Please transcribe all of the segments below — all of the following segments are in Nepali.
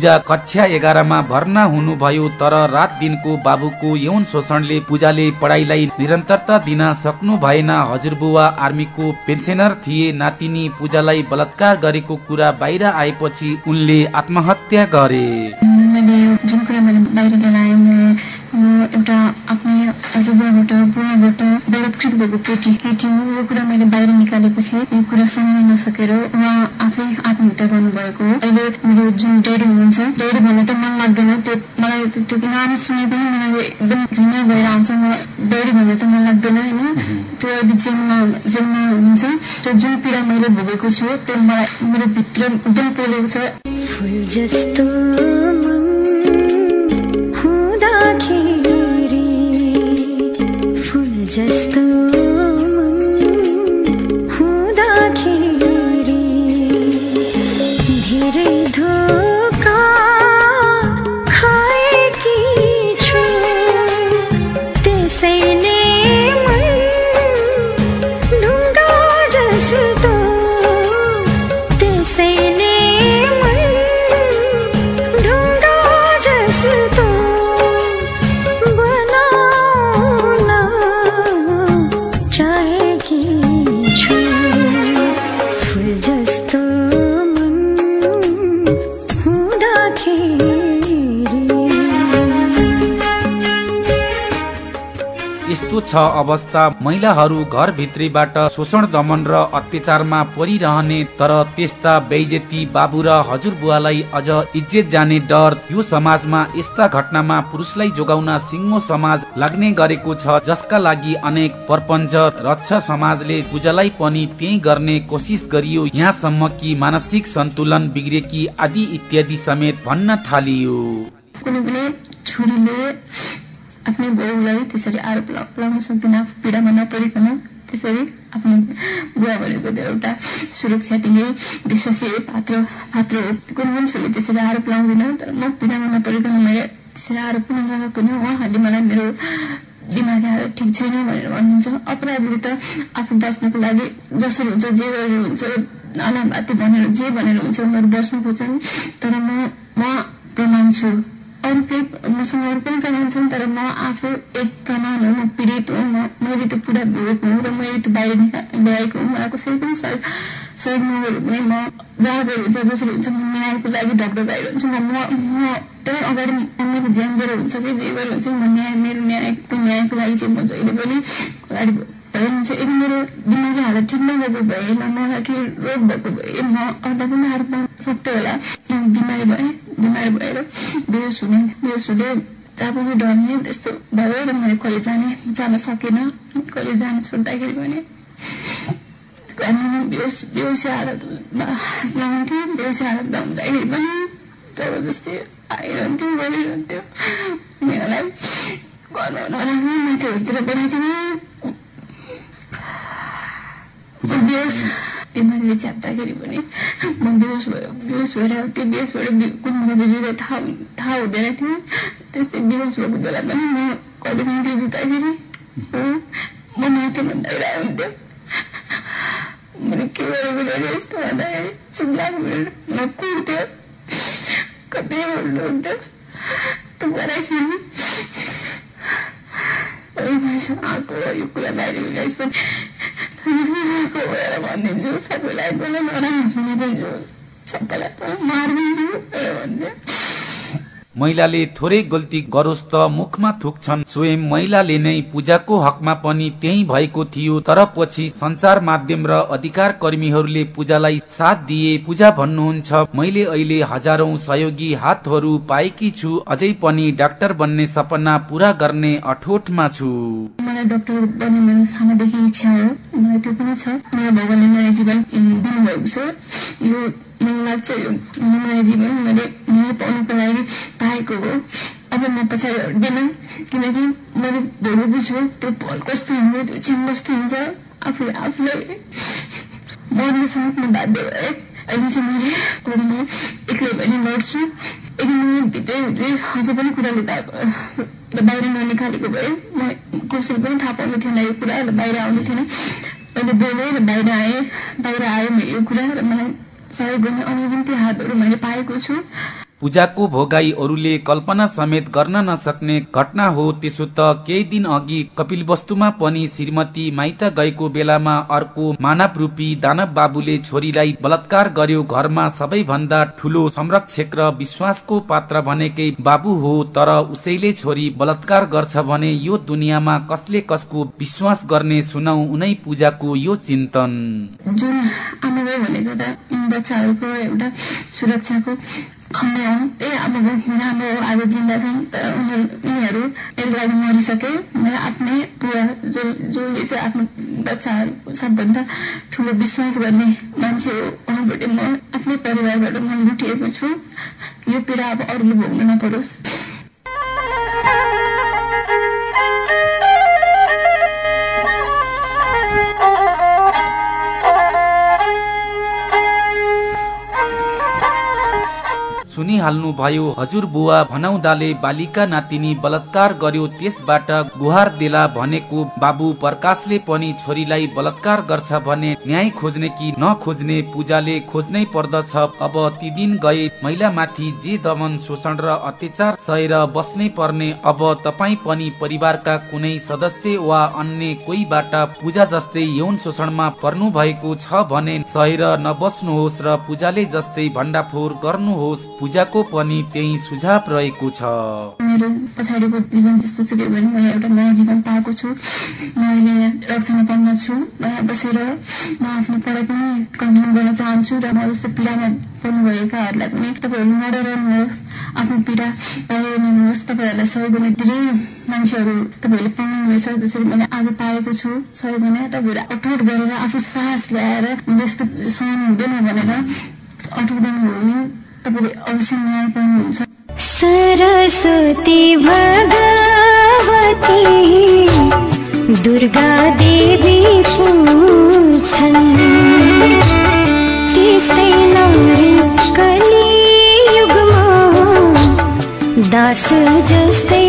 पूजा कक्षा एघारमा भर्ना हुनुभयो तर रात दिनको बाबुको यौन शोषणले पूजाले पढाइलाई निरन्तरता दिन सक्नु भएन। हजुरबुवा आर्मीको पेन्सनर थिए नातिनी पूजालाई बलात्कार गरेको कुरा बाहिर आएपछि उनले आत्महत्या गरे। जुन कुरा मैले बाहिर आएँ एउटा आफ्नै हजुरबाबाट बुवाबाट बलात्कृत भएको केटी केटी हो। यो कुरा मैले बाहिर निकालेपछि यो कुरा सम्झन नसकेर उहाँ आफै आत्महत्या गर्नुभएको हो। अहिले मेरो जुन डेडी हुनुहुन्छ डेडी भन्ने त मन लाग्दैन। त्यो मलाई त्यो नाम सुने पनि मलाई एकदम घृणा भएर आउँछ। म डेडी भन्ने त मन लाग्दैन होइन? त्यो अहिले जेलमा जेलमा हुनुहुन्छ त्यो जुन पीडा मैले भोगेको छु त्यो मलाई मेरो भित्र एकदम पोलेको छ। फुल जस्तो जस्तो छ अवस्था। महिलाहरू घरभित्रीबाट शोषण दमन र अत्याचारमा परिरहने तर त्यस्ता बेइजेती बाबु र हजुरबुवालाई अझ इज्जत जाने डर यो समाजमा यस्ता घटनामा पुरुषलाई जोगाउन सिङ्गो समाज लाग्ने गरेको छ जसका लागि अनेक परपञ्च रक्ष समाजले पूजालाई पनि त्यही गर्ने कोसिस गरियो। यहाँसम्म कि मानसिक सन्तुलन बिग्रेकी आदि इत्यादि समेत भन्न थालियो। आफ्नै बुवालाई त्यसरी आरोप लगाउन सक्दैन आफू पीडामा नपरिकन त्यसरी आफ्नो बुवा भनेको त्यो एउटा सुरक्षा दिने विश्वासी पात्र पात्र हो कुनै मान्छेले त्यसरी आरोप लगाउँदैन तर म पीडामा नपरिकन मैले त्यसरी आरोप पनि लगाएको नै उहाँहरूले मलाई मेरो दिमाग ठिक छैन भनेर भन्नुहुन्छ अपराधीले त आफू बस्नको लागि जसरी हुन्छ जे गरेर हुन्छ अनाभाती भनेर जे भनेर हुन्छ उनीहरू बस्नु खोज्छन् तर म म प्रमाण छु अरू केही मसँग पनि प्रमाण छन् तर म आफू एक प्रमाण हो म पीडित हो म मैले त्यो पुरा भोगेको हुँ र मैले त्यो बाहिर ल्याएको हुँ मलाई कसै पनि सहयोग सहयोग नगरेको भने म जहाँ गएर हुन्छ जसरी हुन्छ म न्यायको लागि ढक्ड हुन्छु म म त्यही अगाडि मेरो ज्यान गएर हुन्छ कि जे गरेर हुन्छ म न्याय मेरो न्यायको न्यायको लागि चाहिँ म जहिले पनि अगाडि भइरहन्छु यदि मेरो दिमागी हालत ठिक नभएको भए मलाई के रोग भएको भए म अर्दा पनि पाउन सक्थेँ होला बिमारी भएँ बिमारी भएर बेहोस हुने बेहोस हुँदै पनि डर्ने त्यस्तो भयो र मैले कहिले जाने जान सकेन कहिले जान छोड्दाखेरि भने बेहोस बेहोसी हालतमा लगाउँथेँ बेहोसी हालतमा हुँदाखेरि पनि जबरजस्ती आइरहन्थ्यो गरिरहन्थ्यो उनीहरूलाई गर्नु नराम्रो माथिहरूतिर पठाइदिनु बेहोस बिमारीले च्याप्दाखेरि पनि म बेहोस भयो बेहोस भएर त्यो बेहोस भएर कुन बिजुले थाहा थाहा हुँदैन थियो त्यस्तै बेहोस भएको बेला पनि म कहिले काहीँ जुत्दाखेरि म माथि भन्दाखेरि हुन्थ्यो मैले के गरेको यस्तो भन्दाखेरि लाग्यो म कुर्थ्यो कति भन्नुहुन्थ्यो त्यो गराइस भने आएको यो कुरा बाहिर महिलाले थोरै गल्ती गरोस् त मुखमा थुक्छन् स्वयं महिलाले नै पूजाको हकमा पनि त्यही भएको थियो तर पछि संचार माध्यम र अधिकार कर्मीहरूले पूजालाई साथ दिए पूजा भन्नुहुन्छ मैले अहिले हजारौं सहयोगी हातहरू पाएकी छु अझै पनि डाक्टर बन्ने सपना पूरा गर्ने अठोटमा छु मलाई डाक्टर बन्ने मेरो सानोदेखि इच्छा हो। मलाई त्यो पनि छ। मेरो भगवान्ले नयाँ जीवन दिनुभएको छ। यो मलाई लाग्छ यो नयाँ जीवन मैले न्याय पाउनुको लागि पाएको हो। अब म पछाडि हट्दिनँ। किनकि मैले भोगेको छु। त्यो फल कस्तो हुन्छ त्यो क्षण कस्तो हुन्छ। आफूले आफूलाई मर्नेसम्म म बाध्य भएँ। अहिले चाहिँ मैले म एक्लै पनि लड्छु यदि म भित्रै भित्रै अझै पनि कुरा लुकाएको बाहिर ननिकालेको भए म कसैले पनि थाहा पाउनु थिएन यो कुरा र बाहिर आउनु थिएन मैले बोलेँ र बाहिर आएँ बाहिर आयो यो कुरा र मलाई सहयोग गर्ने अनुभन्ती हातहरू मैले पाएको छु पूजाको भोगाई अरूले कल्पना समेत गर्न नसक्ने घटना हो त्यसो त केही दिन अघि कपिल वस्तुमा पनि श्रीमती माइत गएको बेलामा अर्को मानव रूपी दानव बाबुले छोरीलाई बलात्कार गर्यो। घरमा सबैभन्दा ठुलो संरक्षक र विश्वासको पात्र भनेकै बाबु हो तर उसैले छोरी बलात्कार गर्छ भने यो दुनियाँमा कसले कसको विश्वास गर्ने सुनौ उनै पूजाको यो चिन्तन। बच्चाहरूको एउटा सुरक्षाको त्यही आमाबाई राम्रो आज जिन्दा छन् तर उनीहरू उनीहरू यसको लागि मरिसके। मेरो आफ्नै बुवा जो जसले चाहिँ आफ्नो बच्चाहरूको सबभन्दा ठुलो विश्वास गर्ने मान्छे हो उहाँबाट म आफ्नै परिवारबाट म लुटिएको छु। यो पीडा अब अरूले भोग्नु नपरोस्। सुनिहाल्नु भयो हजुर बुवा भनाउँदाले बालिका नातिनी बलात्कार गर्यो त्यसबाट गुहार देला भनेको बाबु प्रकाशले पनि छोरीलाई बलात्कार गर्छ भने न्याय खोज्ने कि नखोज्ने पूजाले खोज्नै पर्दछ। अब ती दिन गए महिला माथि जे दमन शोषण र अत्याचार सहेर बस्नै पर्ने अब तपाईँ पनि परिवारका कुनै सदस्य वा अन्य कोहीबाट पूजा जस्तै यौन शोषणमा पर्नु भएको छ भने सहेर नबस्नुहोस् र पूजाले जस्तै भण्डाफोर गर्नुहोस्। पूजाको पनि त्यही सुझाव रहेको छ। मेरो पछाडिको जीवन जस्तो चुक्यो भने मैले एउटा नयाँ जीवन पाएको छु। म अहिले रक्षामा पढ्न छु बसेर म आफ्नो पढाइ पनि कन्टिन्यू गर्न चाहन्छु र म जस्तो पीडामा पर्नुभएकाहरूलाई पनि तपाईँहरू नडराउनुहोस् आफ्नो पीडा पाइरहनुहोस् तपाईँहरूलाई सहयोग गर्ने धेरै मान्छेहरू तपाईँहरूले पाउनुहुनेछ जसरी मैले आज पाएको छु। सहयोग गर्ने तपाईँहरू अठोट गरेर आफू साहस ल्याएर जस्तो सहन हुँदैन भनेर अठोट गर्नुभयो सरस्वती भगवती दुर्गा देवी पूछन् नारी कलियुगमा दास जस्तै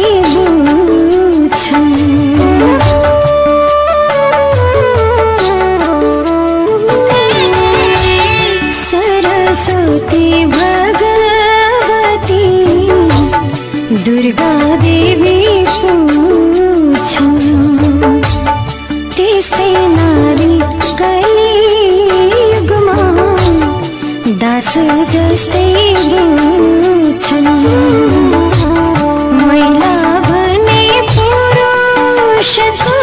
दुर्गा देवी पूछन् त्यस्तै नारी कलियुगमा दास जस्तै बुझ्छन् महिला भने पुरुषको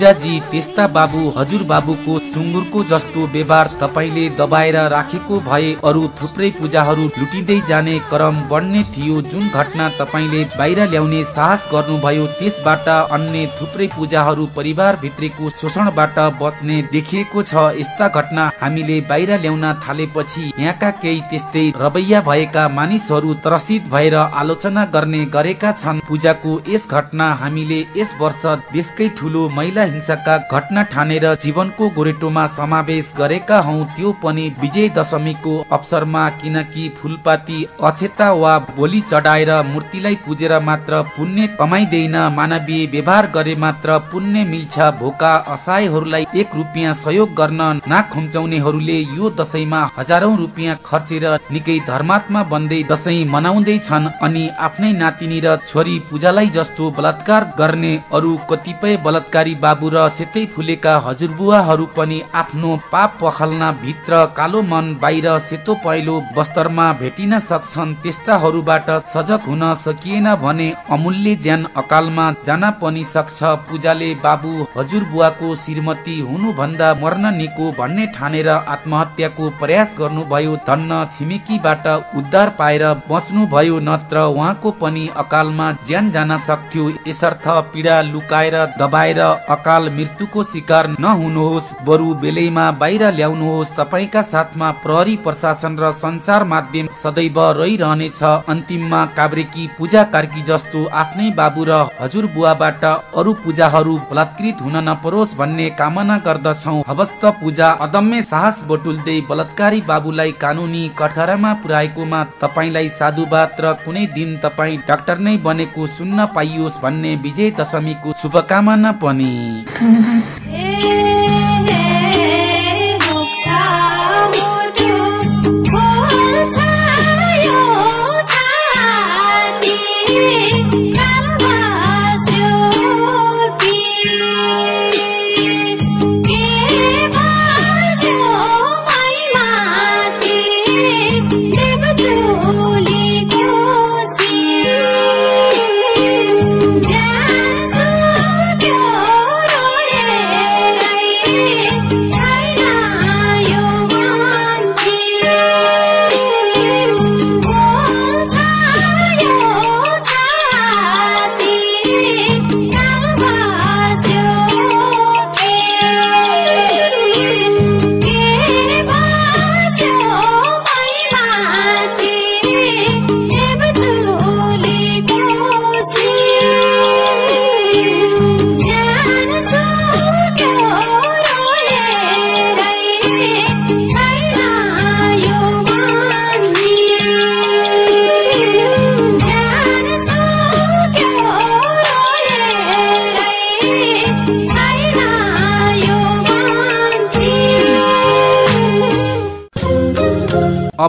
पूजाजी त्यस्ता बाबु हजुर बाबुको सुँगुरको जस्तो व्यवहार तपाईँले दबाएर राखेको भए अरू थुप्रै पूजाहरू लुटिँदै जाने क्रम बढ्ने थियो। जुन घटना तपाईँले बाहिर ल्याउने साहस गर्नुभयो त्यसबाट अन्य थुप्रै पूजाहरू परिवार भित्रको शोषणबाट बच्ने देखिएको छ। यस्ता घटना हामीले बाहिर ल्याउन थालेपछि यहाँका केही त्यस्तै रवैया भएका मानिसहरू त्रसित भएर आलोचना गर्ने गरेका छन्। पूजाको यस घटना हामीले यस वर्ष देशकै ठुलो महिला हिंसाका घटना ठानेर जीवनको गोरेटोमा समावेश गरेका हौ त्यो पनि विजय दशमीको अवसरमा किनकि फुलपाती अक्षता वा बोली चढाएर मूर्तिलाई पुजेर मात्र पुण्य कमाइँदैन। मानवीय व्यवहार गरे मात्र पुण्य मिल्छ। भोका असहायहरूलाई एक रुपियाँ सहयोग गर्न नाक खुम्चाउनेहरूले यो दशैंमा हजारौं रुपियाँ खर्चेर निकै धर्मात्मा बन्दै दशैं मनाउँदै छन् अनि आफ्नै नातिनी र छोरी पूजालाई जस्तो बलात्कार गर्ने अरू कतिपय बलात्कारी बाबु बाबु र सेतै फुलेका हजुरबुवाहरू पनि आफ्नो पाप पखल्न भित्र कालो मन बाहिर सेतो पहेँलो वस्तरमा भेटिन सक्छन्। त्यस्ताहरूबाट सजग हुन सकिएन भने अमूल्य ज्यान अकालमा जान पनि सक्छ। पूजाले बाबु हजुरबुवाको श्रीमती हुनुभन्दा मर्न निको भन्ने ठानेर आत्महत्याको प्रयास गर्नुभयो। धन्न छिमेकीबाट उद्धार पाएर बस्नु भयो नत्र उहाँको पनि अकालमा ज्यान जान सक्थ्यो। यसर्थ पीडा लुकाएर दबाएर अकाल मृत्युको शिकार नहुनुहोस् बरु बेलैमा बाहिर ल्याउनुहोस्। तपाईँका साथमा प्रहरी प्रशासन र संचार माध्यम सदैव रहिरहनेछ। अन्तिममा काभ्रेकी पूजा कार्की जस्तो आफ्नै बाबु र हजुर बुवाबाट अरू पूजाहरू बलात्कृत हुन नपरोस् भन्ने कामना गर्दछौ। हवस्त पूजा अदम्य साहस बटुल्दै बलात्कारी बाबुलाई कानुनी कठघरामा पुर्याएकोमा तपाईँलाई साधुवाद र कुनै दिन तपाईँ डाक्टर नै बनेको सुन्न पाइयोस् भन्ने विजय दशमीको शुभकामना पनि। 看看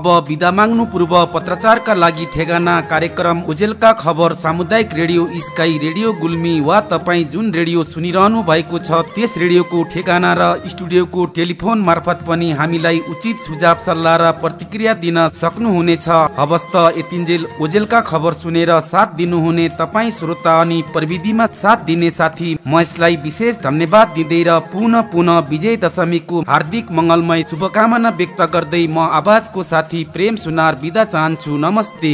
अब विदा माग्नु पूर्व पत्रचारका लागि ठेगाना कार्यक्रम उजेलका खबर सामुदायिक रेडियो स्काई रेडियो गुल्मी वा तपाईँ जुन रेडियो सुनिरहनु भएको छ त्यस रेडियोको ठेगाना र स्टुडियोको टेलिफोन मार्फत पनि हामीलाई उचित सुझाव सल्लाह र प्रतिक्रिया दिन सक्नुहुनेछ। हवस्त यतिन्जेल ओजेलका खबर सुनेर साथ दिनुहुने तपाईँ श्रोता अनि प्रविधिमा साथ दिने साथी महेशलाई विशेष धन्यवाद दिँदै र पुनः पुनः विजय दशमीको हार्दिक मङ्गलमय शुभकामना व्यक्त गर्दै म आवाजको साथी प्रेम सुनार बिदा चाहन्छु। नमस्ते।